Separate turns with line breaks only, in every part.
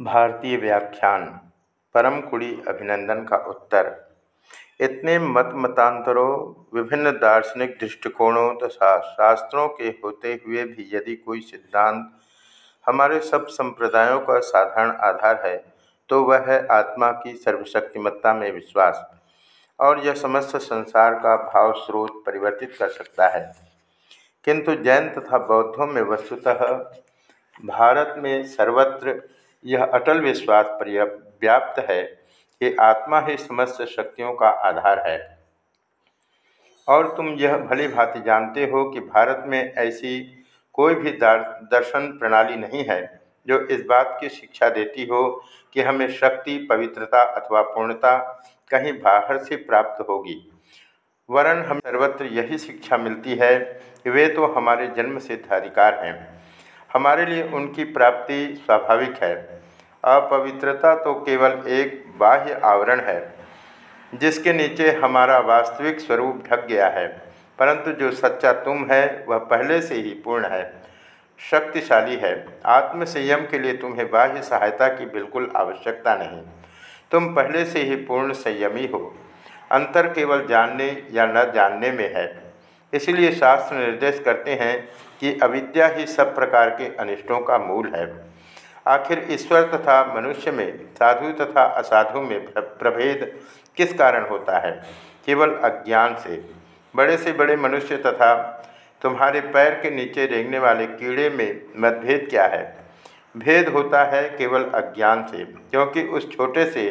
भारतीय व्याख्यान, परम कुड़ी अभिनंदन का उत्तर। इतने मत मतांतरों विभिन्न दार्शनिक दृष्टिकोणों तथा शास्त्रों के होते हुए भी यदि कोई सिद्धांत हमारे सब संप्रदायों का साधारण आधार है तो वह है आत्मा की सर्वशक्तिमत्ता में विश्वास और यह समस्त संसार का भाव स्रोत परिवर्तित कर सकता है। किंतु जैन तथा बौद्धों में वस्तुतः भारत में सर्वत्र यह अटल विश्वास पर्याप्त है कि आत्मा ही समस्त शक्तियों का आधार है। और तुम यह भली भांति जानते हो कि भारत में ऐसी कोई भी दर्शन प्रणाली नहीं है जो इस बात की शिक्षा देती हो कि हमें शक्ति, पवित्रता अथवा पूर्णता कहीं बाहर से प्राप्त होगी। वरन हमें सर्वत्र यही शिक्षा मिलती है कि वे तो हमारे जन्म सिद्ध अधिकार हैं। हमारे लिए उनकी प्राप्ति स्वाभाविक है। अपवित्रता तो केवल एक बाह्य आवरण है, जिसके नीचे हमारा वास्तविक स्वरूप ढक गया है, परंतु जो सच्चा तुम है, वह पहले से ही पूर्ण है, शक्तिशाली है। आत्म संयम के लिए तुम्हें बाह्य सहायता की बिल्कुल आवश्यकता नहीं। तुम पहले से ही पूर्ण संयमी हो। अंतर केवल जानने या न जानने में है। इसलिए शास्त्र निर्देश करते हैं कि अविद्या ही सब प्रकार के अनिष्टों का मूल है। आखिर ईश्वर तथा मनुष्य में, साधु तथा असाधु में प्रभेद किस कारण होता है? केवल अज्ञान से। बड़े से बड़े मनुष्य तथा तुम्हारे पैर के नीचे रेंगने वाले कीड़े में मतभेद क्या है? भेद होता है केवल अज्ञान से, क्योंकि उस छोटे से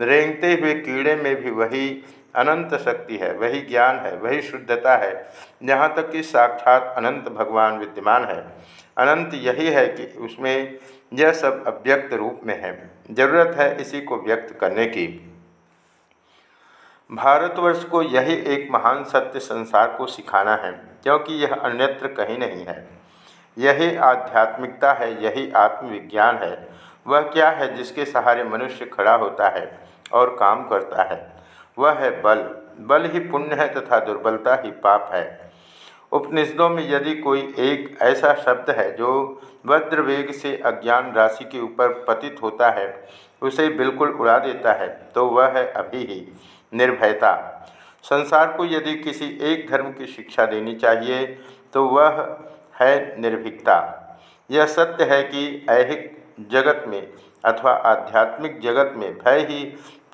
रेंगते हुए कीड़े में भी वही अनंत शक्ति है, वही ज्ञान है, वही शुद्धता है, यहाँ तक कि साक्षात अनंत भगवान विद्यमान है। अनंत यही है कि उसमें यह सब अव्यक्त रूप में है। ज़रूरत है इसी को व्यक्त करने की। भारतवर्ष को यही एक महान सत्य संसार को सिखाना है, क्योंकि यह अन्यत्र कहीं नहीं है। यही आध्यात्मिकता है, यही आत्मविज्ञान है। वह क्या है जिसके सहारे मनुष्य खड़ा होता है और काम करता है? वह है बल। बल ही पुण्य है तथा दुर्बलता ही पाप है। उपनिषदों में यदि कोई एक ऐसा शब्द है जो वज्र वेग से अज्ञान राशि के ऊपर पतित होता है, उसे बिल्कुल उड़ा देता है तो वह है अभी ही निर्भयता। संसार को यदि किसी एक धर्म की शिक्षा देनी चाहिए तो वह है निर्भीकता। यह सत्य है कि ऐहिक जगत में अथवा आध्यात्मिक जगत में भय ही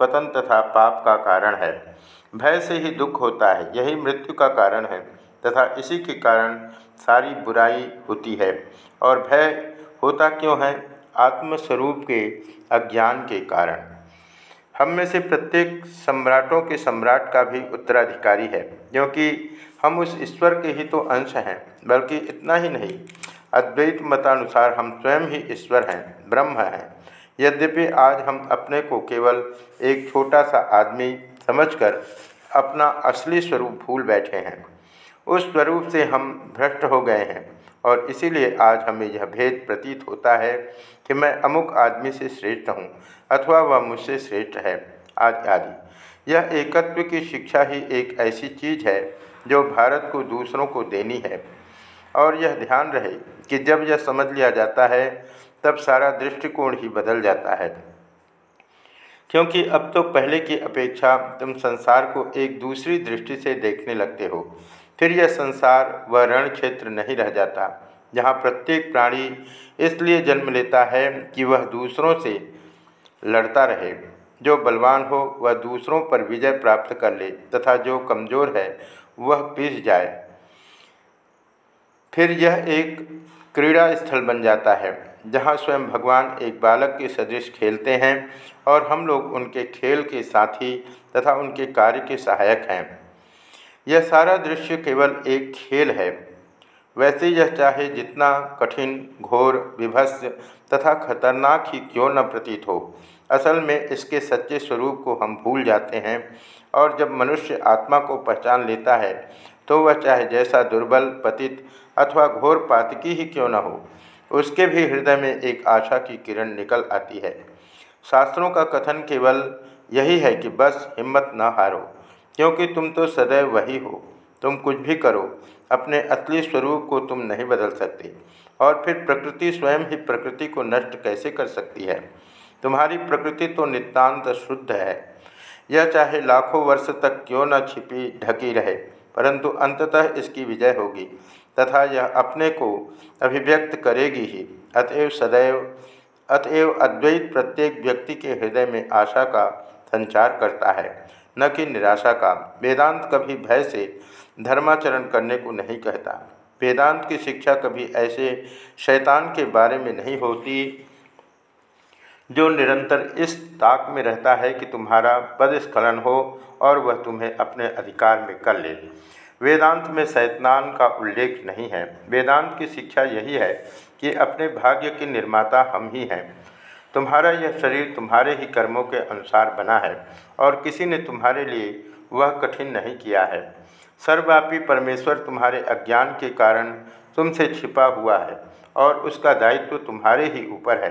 पतन तथा पाप का कारण है। भय से ही दुख होता है, यही मृत्यु का कारण है, तथा इसी के कारण सारी बुराई होती है। और भय होता क्यों है? आत्मस्वरूप के, अज्ञान के कारण। हम में से प्रत्येक सम्राटों के सम्राट का भी उत्तराधिकारी है, क्योंकि हम उस ईश्वर के ही तो अंश हैं, बल्कि इतना ही नहीं। अद्वैत मतानुसार हम स्वयं ही ईश्वर हैं, ब्रह्म हैं। यद्यपि आज हम अपने को केवल एक छोटा सा आदमी समझकर अपना असली स्वरूप भूल बैठे हैं। उस स्वरूप से हम भ्रष्ट हो गए हैं और इसीलिए आज हमें यह भेद प्रतीत होता है कि मैं अमुक आदमी से श्रेष्ठ हूँ अथवा वह मुझसे श्रेष्ठ है आदि आदि यह एकत्व की शिक्षा ही एक ऐसी चीज़ है जो भारत को दूसरों को देनी है। और यह ध्यान रहे कि जब यह समझ लिया जाता है तब सारा दृष्टिकोण ही बदल जाता है। क्योंकि अब तो पहले की अपेक्षा तुम संसार को एक दूसरी दृष्टि से देखने लगते हो। फिर यह संसार व रण क्षेत्र नहीं रह जाता, जहाँ प्रत्येक प्राणी इसलिए जन्म लेता है कि वह दूसरों से लड़ता रहे। जो बलवान हो, वह दूसरों पर विजय प्राप्त कर ले, तथा जो कमज़ोर है, वह पीस जाए। फिर यह एक क्रीड़ा स्थल बन जाता है। जहाँ स्वयं भगवान एक बालक के सदृश खेलते हैं और हम लोग उनके खेल के साथी तथा उनके कार्य के सहायक हैं। यह सारा दृश्य केवल एक खेल है। वैसे यह चाहे जितना कठिन, घोर विभत्स तथा खतरनाक ही क्यों न प्रतीत हो, असल में इसके सच्चे स्वरूप को हम भूल जाते हैं और जब मनुष्य आत्मा को पहचान लेता है तो वह चाहे जैसा दुर्बल, पतित अथवा घोर पातकी ही क्यों न हो उसके भी हृदय में एक आशा की किरण निकल आती है। शास्त्रों का कथन केवल यही है कि बस हिम्मत न हारो, क्योंकि तुम तो सदैव वही हो, तुम कुछ भी करो, अपने असली स्वरूप को तुम नहीं बदल सकते, और फिर प्रकृति स्वयं ही प्रकृति को नष्ट कैसे कर सकती है? तुम्हारी प्रकृति तो नितांत शुद्ध है। यह चाहे लाखों वर्ष तक क्यों न छिपी, ढकी रहे, परंतु अंततः इसकी विजय होगी। तथा यह अपने को अभिव्यक्त करेगी ही। अतएव सदैव, अतएव अद्वैत प्रत्येक व्यक्ति के हृदय में आशा का संचार करता है, न कि निराशा का। वेदांत कभी भय से धर्माचरण करने को नहीं कहता। वेदांत की शिक्षा कभी ऐसे शैतान के बारे में नहीं होती जो निरंतर इस ताक में रहता है कि तुम्हारा पदस्खलन हो और वह तुम्हें अपने अधिकार में कर ले। वेदांत में शैतान का उल्लेख नहीं है। वेदांत की शिक्षा यही है कि अपने भाग्य के निर्माता हम ही हैं। तुम्हारा यह शरीर तुम्हारे ही कर्मों के अनुसार बना है और किसी ने तुम्हारे लिए वह कठिन नहीं किया है। सर्वव्यापी परमेश्वर तुम्हारे अज्ञान के कारण तुमसे छिपा हुआ है और उसका दायित्व तुम्हारे ही ऊपर है।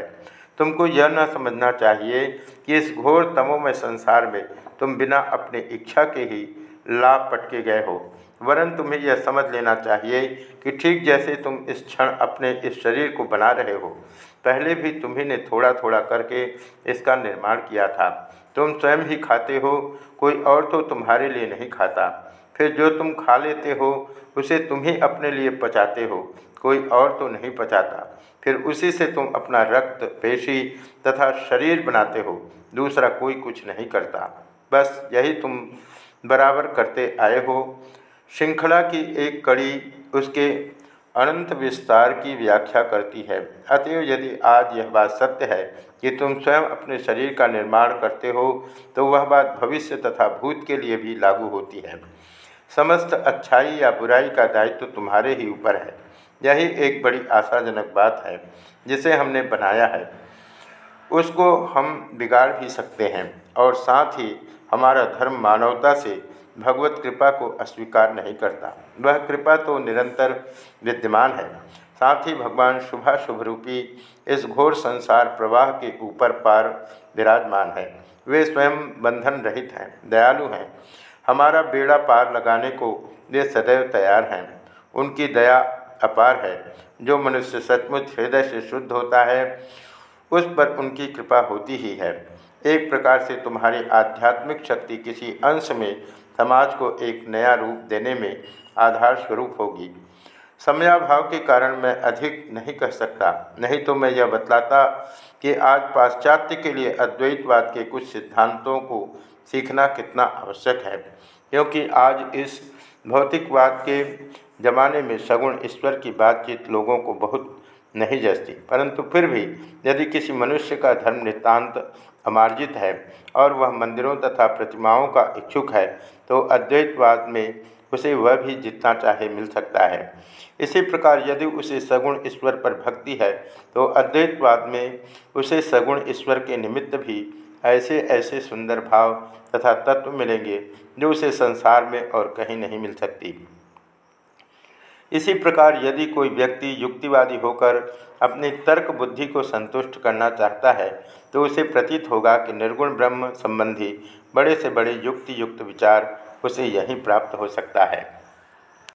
तुमको यह न समझना चाहिए कि इस घोर तमोमय संसार में तुम बिना अपने इच्छा के ही लाभ पटके गए हो। वरन तुम्हें यह समझ लेना चाहिए कि ठीक जैसे तुम इस क्षण अपने इस शरीर को बना रहे हो, पहले भी तुम्ही ने थोड़ा थोड़ा करके इसका निर्माण किया था। तुम स्वयं ही खाते हो, कोई और तो तुम्हारे लिए नहीं खाता। फिर जो तुम खा लेते हो, उसे तुम ही अपने लिए पचाते हो, कोई और तो नहीं पचाता। फिर उसी से तुम अपना रक्त, पेशी तथा शरीर बनाते हो, दूसरा कोई कुछ नहीं करता। बस यही तुम बराबर करते आए हो। श्रृंखला की एक कड़ी उसके अनंत विस्तार की व्याख्या करती है। अतएव यदि आज यह बात सत्य है कि तुम स्वयं अपने शरीर का निर्माण करते हो तो वह बात भविष्य तथा भूत के लिए भी लागू होती है। समस्त अच्छाई या बुराई का दायित्व तो तुम्हारे ही ऊपर है। यही एक बड़ी आशाजनक बात है, जिसे हमने बनाया है। उसको हम बिगाड़ भी सकते हैं और साथ ही हमारा धर्म मानवता से भगवत कृपा को अस्वीकार नहीं करता। वह कृपा तो निरंतर विद्यमान है। साथ ही भगवान शुभा शुभ रूपी इस घोर संसार प्रवाह के ऊपर पार विराजमान है। वे स्वयं बंधन रहित हैं, दयालु हैं। हमारा बेड़ा पार लगाने को वे सदैव तैयार हैं। उनकी दया अपार है। जो मनुष्य सचमुच हृदय से शुद्ध होता है, उस पर उनकी कृपा होती ही है। एक प्रकार से तुम्हारी आध्यात्मिक शक्ति किसी अंश में समाज को एक नया रूप देने में आधार स्वरूप होगी। समयाभाव के कारण मैं अधिक नहीं कह सकता। नहीं तो मैं यह बतलाता कि आज पाश्चात्य के लिए अद्वैतवाद के कुछ सिद्धांतों को सीखना कितना आवश्यक है, क्योंकि आज इस भौतिकवाद के ज़माने में सगुण ईश्वर की बातचीत लोगों को बहुत नहीं जचती परंतु फिर भी यदि किसी मनुष्य का धर्म नितान्त अमार्जित है और वह मंदिरों तथा प्रतिमाओं का इच्छुक है तो अद्वैतवाद में उसे वह भी जितना चाहे मिल सकता है। इसी प्रकार यदि उसे सगुण ईश्वर पर भक्ति है तो अद्वैतवाद में उसे सगुण ईश्वर के निमित्त भी ऐसे ऐसे सुंदर भाव तथा तत्व मिलेंगे, जो उसे संसार में और कहीं नहीं मिल सकती। इसी प्रकार यदि कोई व्यक्ति युक्तिवादी होकर अपनी तर्क बुद्धि को संतुष्ट करना चाहता है तो उसे प्रतीत होगा कि निर्गुण ब्रह्म संबंधी बड़े से बड़े युक्ति युक्त विचार उसे यहीं प्राप्त हो सकता है।